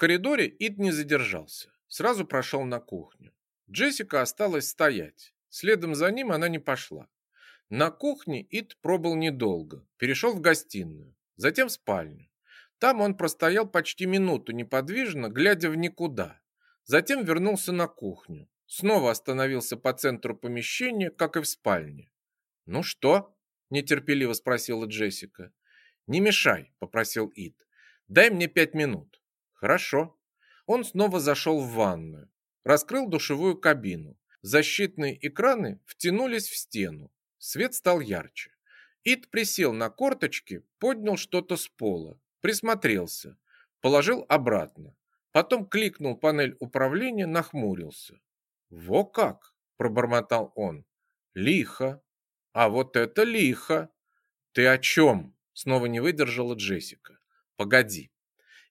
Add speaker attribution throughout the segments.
Speaker 1: коридоре Ид не задержался. Сразу прошел на кухню. Джессика осталась стоять. Следом за ним она не пошла. На кухне Ид пробыл недолго. Перешел в гостиную, затем в спальню. Там он простоял почти минуту неподвижно, глядя в никуда. Затем вернулся на кухню. Снова остановился по центру помещения, как и в спальне. «Ну что?» – нетерпеливо спросила Джессика. «Не мешай», – попросил Ид. «Дай мне пять минут». «Хорошо». Он снова зашел в ванную, раскрыл душевую кабину. Защитные экраны втянулись в стену. Свет стал ярче. Ид присел на корточки, поднял что-то с пола, присмотрелся, положил обратно. Потом кликнул панель управления, нахмурился. «Во как!» – пробормотал он. «Лихо! А вот это лихо!» «Ты о чем?» – снова не выдержала Джессика. «Погоди!»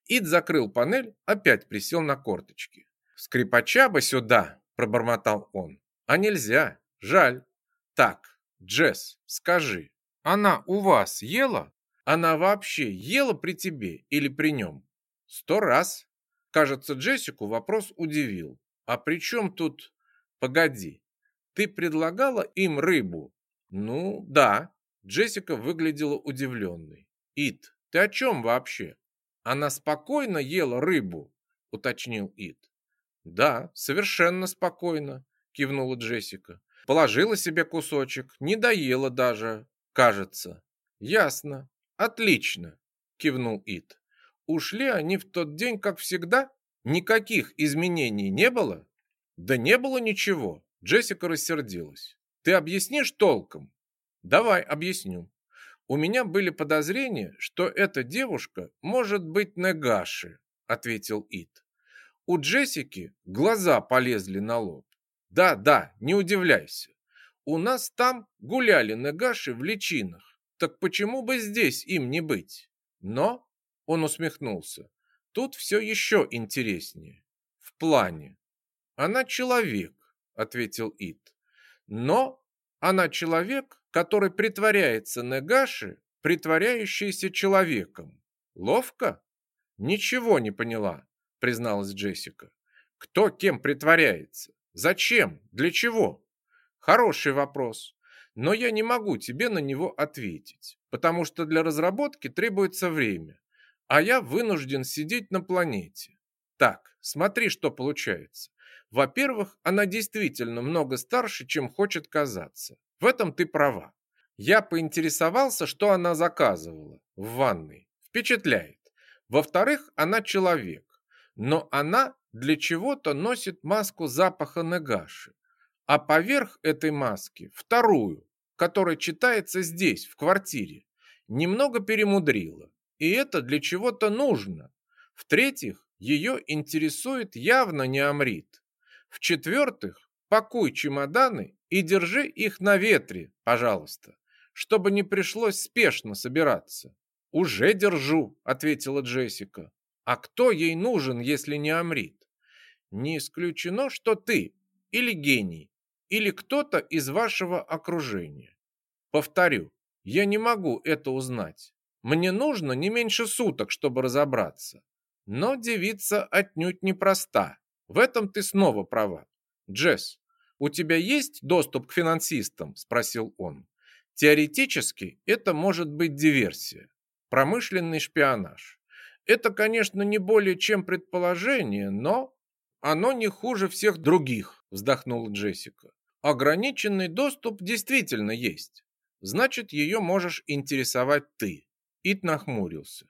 Speaker 1: Ид закрыл панель, опять присел на корточки. «Скрипача бы сюда!» – пробормотал он. «А нельзя! Жаль! Так, Джесс, скажи, она у вас ела?» Она вообще ела при тебе или при нем? Сто раз. Кажется, Джессику вопрос удивил. А при чем тут... Погоди, ты предлагала им рыбу? Ну, да. Джессика выглядела удивленной. Ит, ты о чем вообще? Она спокойно ела рыбу, уточнил Ит. Да, совершенно спокойно, кивнула Джессика. Положила себе кусочек, не доела даже, кажется. Ясно. Отлично, кивнул Ит. Ушли они в тот день, как всегда? Никаких изменений не было? Да не было ничего. Джессика рассердилась. Ты объяснишь толком? Давай, объясню. У меня были подозрения, что эта девушка может быть Негаши, ответил Ит. У Джессики глаза полезли на лоб. Да, да, не удивляйся. У нас там гуляли Негаши в личинах. Так почему бы здесь им не быть? Но, он усмехнулся, тут все еще интереснее. В плане. Она человек, ответил Ит. Но она человек, который притворяется Негаши, притворяющийся человеком. Ловко? Ничего не поняла, призналась Джессика. Кто кем притворяется? Зачем? Для чего? Хороший вопрос но я не могу тебе на него ответить, потому что для разработки требуется время, а я вынужден сидеть на планете. Так, смотри, что получается. Во-первых, она действительно много старше, чем хочет казаться. В этом ты права. Я поинтересовался, что она заказывала в ванной. Впечатляет. Во-вторых, она человек. Но она для чего-то носит маску запаха Нагаши. А поверх этой маски вторую, которая читается здесь, в квартире, немного перемудрила. И это для чего-то нужно. В-третьих, ее интересует явно не Амрит. В-четвертых, пакуй чемоданы и держи их на ветре, пожалуйста, чтобы не пришлось спешно собираться. «Уже держу», — ответила Джессика. «А кто ей нужен, если не Амрит? Не исключено, что ты или гений, или кто-то из вашего окружения. Повторю, я не могу это узнать. Мне нужно не меньше суток, чтобы разобраться. Но девица отнюдь непроста. В этом ты снова права. Джесс, у тебя есть доступ к финансистам? Спросил он. Теоретически это может быть диверсия. Промышленный шпионаж. Это, конечно, не более чем предположение, но оно не хуже всех других, вздохнула Джессика. Ограниченный доступ действительно есть. Значит, ее можешь интересовать ты. Ит нахмурился.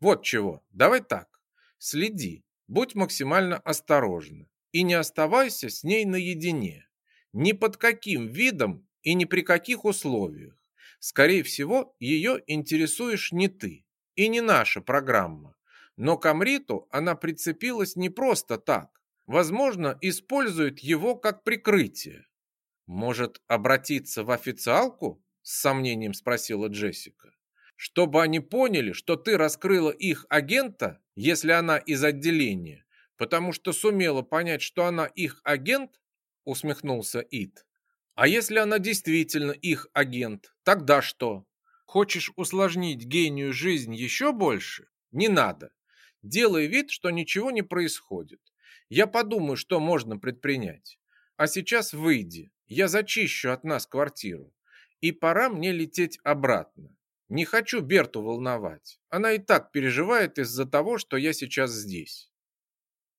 Speaker 1: Вот чего, давай так. Следи, будь максимально осторожна и не оставайся с ней наедине. Ни под каким видом и ни при каких условиях. Скорее всего, ее интересуешь не ты и не наша программа. Но к Амриту она прицепилась не просто так. Возможно, использует его как прикрытие. «Может, обратиться в официалку?» – с сомнением спросила Джессика. «Чтобы они поняли, что ты раскрыла их агента, если она из отделения, потому что сумела понять, что она их агент?» – усмехнулся Ит. «А если она действительно их агент, тогда что? Хочешь усложнить гению жизнь еще больше? Не надо. Делай вид, что ничего не происходит. Я подумаю, что можно предпринять. А сейчас выйди, я зачищу от нас квартиру. И пора мне лететь обратно. Не хочу Берту волновать. Она и так переживает из-за того, что я сейчас здесь.